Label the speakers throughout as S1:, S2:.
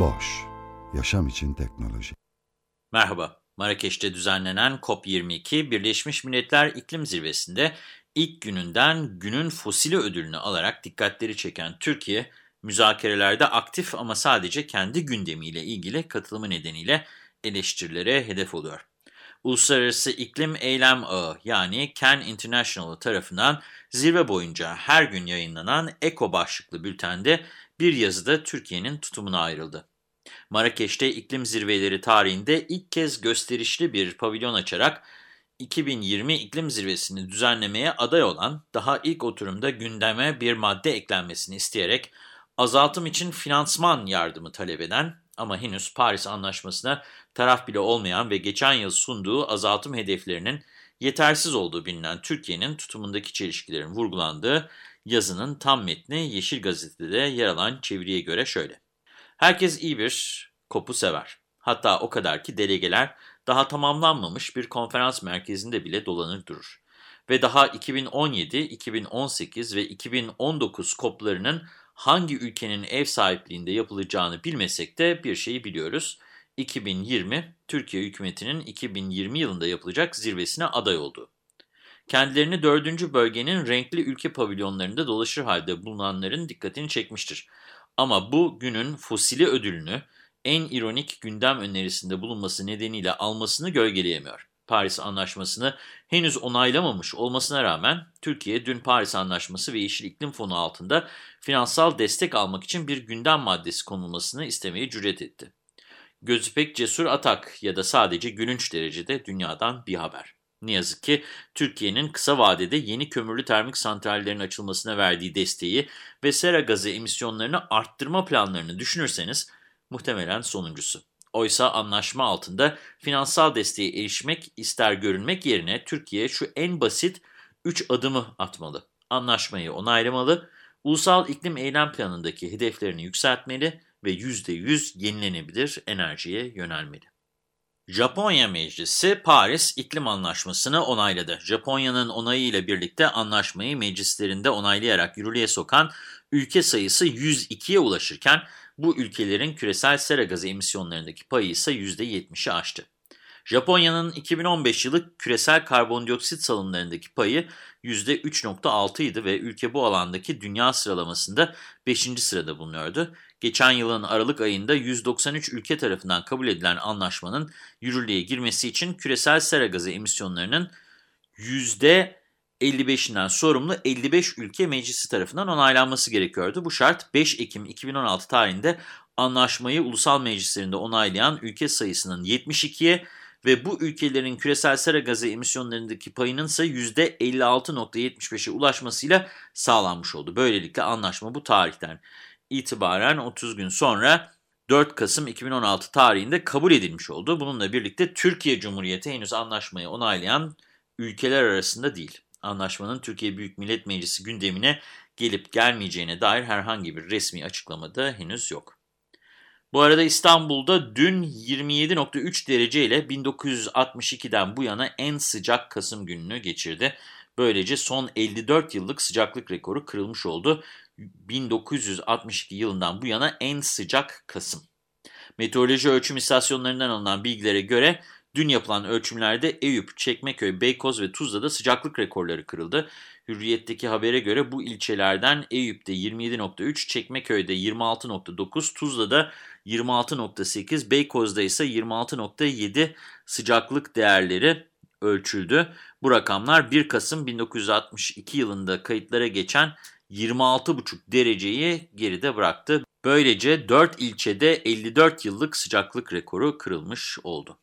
S1: Boş, yaşam için teknoloji.
S2: Merhaba, Marrakeş'te düzenlenen COP22 Birleşmiş Milletler İklim Zirvesi'nde ilk gününden günün fosili ödülünü alarak dikkatleri çeken Türkiye, müzakerelerde aktif ama sadece kendi gündemiyle ilgili katılımı nedeniyle eleştirilere hedef oluyor. Uluslararası İklim Eylem Ağı yani CAN International tarafından zirve boyunca her gün yayınlanan ECO başlıklı bültende bir yazıda Türkiye'nin tutumuna ayrıldı. Marrakeş'te iklim zirveleri tarihinde ilk kez gösterişli bir pavilyon açarak 2020 iklim zirvesini düzenlemeye aday olan daha ilk oturumda gündeme bir madde eklenmesini isteyerek azaltım için finansman yardımı talep eden ama henüz Paris Anlaşması'na taraf bile olmayan ve geçen yıl sunduğu azaltım hedeflerinin yetersiz olduğu bilinen Türkiye'nin tutumundaki çelişkilerin vurgulandığı yazının tam metni Yeşil Gazete'de yer alan çeviriye göre şöyle. Herkes iyi bir kopu sever. Hatta o kadar ki delegeler daha tamamlanmamış bir konferans merkezinde bile dolanır durur. Ve daha 2017, 2018 ve 2019 koplarının hangi ülkenin ev sahipliğinde yapılacağını bilmesek de bir şeyi biliyoruz. 2020, Türkiye hükümetinin 2020 yılında yapılacak zirvesine aday oldu. Kendilerini dördüncü bölgenin renkli ülke pavilyonlarında dolaşır halde bulunanların dikkatini çekmiştir. Ama bu günün fosili ödülünü en ironik gündem önerisinde bulunması nedeniyle almasını gölgeleyemiyor. Paris Anlaşması'nı henüz onaylamamış olmasına rağmen Türkiye dün Paris Anlaşması ve Yeşil İklim Fonu altında finansal destek almak için bir gündem maddesi konulmasını istemeye cüret etti. Gözü pek cesur atak ya da sadece gülünç derecede dünyadan bir haber. Ne yazık ki Türkiye'nin kısa vadede yeni kömürlü termik santrallerin açılmasına verdiği desteği ve sera gazı emisyonlarını arttırma planlarını düşünürseniz muhtemelen sonuncusu. Oysa anlaşma altında finansal desteğe erişmek ister görünmek yerine Türkiye şu en basit 3 adımı atmalı. Anlaşmayı onaylamalı, ulusal iklim eylem planındaki hedeflerini yükseltmeli ve %100 yenilenebilir enerjiye yönelmeli. Japonya Meclisi Paris İklim Anlaşması'nı onayladı. Japonya'nın onayıyla birlikte anlaşmayı meclislerinde onaylayarak yürürlüğe sokan ülke sayısı 102'ye ulaşırken bu ülkelerin küresel sera gazı emisyonlarındaki payı ise %70'i aştı. Japonya'nın 2015 yılı küresel karbondioksit salımlarındaki payı %3.6 idi ve ülke bu alandaki dünya sıralamasında 5. sırada bulunuyordu. Geçen yılın Aralık ayında 193 ülke tarafından kabul edilen anlaşmanın yürürlüğe girmesi için küresel sera gazı emisyonlarının %55'inden sorumlu 55 ülke meclisi tarafından onaylanması gerekiyordu. Bu şart 5 Ekim 2016 tarihinde anlaşmayı ulusal meclislerinde onaylayan ülke sayısının 72'ye ve bu ülkelerin küresel sera gazı emisyonlarındaki payının ise %56.75'e ulaşmasıyla sağlanmış oldu. Böylelikle anlaşma bu tarihten itibaren 30 gün sonra 4 Kasım 2016 tarihinde kabul edilmiş oldu. Bununla birlikte Türkiye Cumhuriyeti henüz anlaşmayı onaylayan ülkeler arasında değil. Anlaşmanın Türkiye Büyük Millet Meclisi gündemine gelip gelmeyeceğine dair herhangi bir resmi açıklamada henüz yok. Bu arada İstanbul'da dün 27.3 derece ile 1962'den bu yana en sıcak Kasım gününü geçirdi. Böylece son 54 yıllık sıcaklık rekoru kırılmış oldu. 1962 yılından bu yana en sıcak Kasım. Meteoroloji ölçüm istasyonlarından alınan bilgilere göre dün yapılan ölçümlerde Eyüp, Çekmeköy, Beykoz ve Tuzla'da sıcaklık rekorları kırıldı. Hürriyet'teki habere göre bu ilçelerden Eyüp'te 27.3, Çekmeköy'de 26.9, Tuzla'da 26.8, Beykoz'da ise 26.7 sıcaklık değerleri ölçüldü. Bu rakamlar 1 Kasım 1962 yılında kayıtlara geçen 26,5 dereceyi geride bıraktı. Böylece 4 ilçede 54 yıllık sıcaklık rekoru kırılmış oldu.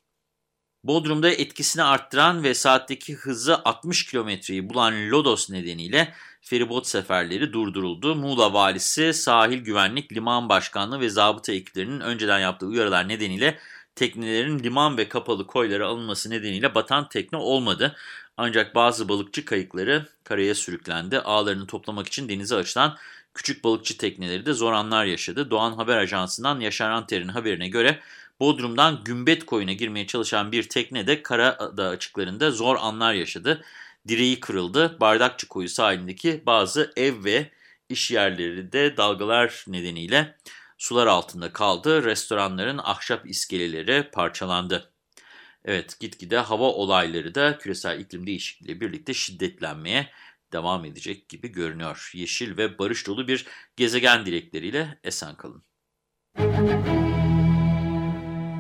S2: Bodrum'da etkisini arttıran ve saatteki hızı 60 kilometreyi bulan lodos nedeniyle feribot seferleri durduruldu. Muğla valisi sahil güvenlik, liman başkanlığı ve zabıta ekiplerinin önceden yaptığı uyarılar nedeniyle teknelerin liman ve kapalı koylara alınması nedeniyle batan tekne olmadı. Ancak bazı balıkçı kayıkları karaya sürüklendi. Ağlarını toplamak için denize açılan küçük balıkçı tekneleri de zor anlar yaşadı. Doğan Haber Ajansı'ndan Yaşar Anter'in haberine göre Bodrum'dan Gümbet koyuna girmeye çalışan bir tekne de Karadağ açıklarında zor anlar yaşadı. Direği kırıldı. Bardakçı koyu sahilindeki bazı ev ve iş yerleri de dalgalar nedeniyle sular altında kaldı. Restoranların ahşap iskeleleri parçalandı. Evet gitgide hava olayları da küresel iklim değişikliğiyle birlikte şiddetlenmeye devam edecek gibi görünüyor. Yeşil ve barış dolu bir gezegen dilekleriyle esen kalın.